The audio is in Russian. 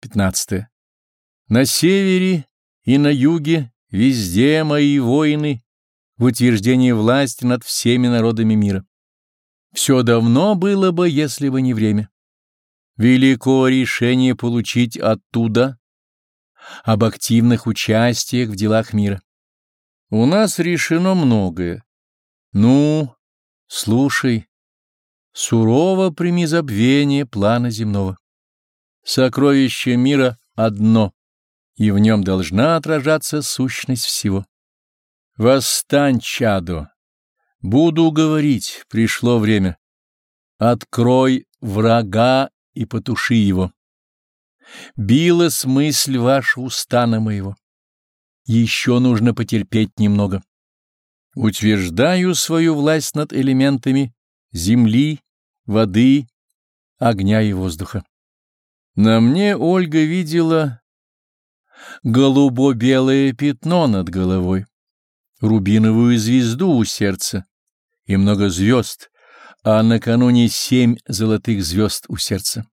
15. На севере и на юге везде мои воины в утверждении власти над всеми народами мира. Все давно было бы, если бы не время. Велико решение получить оттуда об активных участиях в делах мира. У нас решено многое. Ну, слушай, сурово прими забвение плана земного. Сокровище мира одно, и в нем должна отражаться сущность всего. Восстань, чадо! Буду говорить, пришло время. Открой врага и потуши его. Билась мысль ваша устана моего. Еще нужно потерпеть немного. Утверждаю свою власть над элементами земли, воды, огня и воздуха. На мне Ольга видела голубо-белое пятно над головой, рубиновую звезду у сердца и много звезд, а накануне семь золотых звезд у сердца.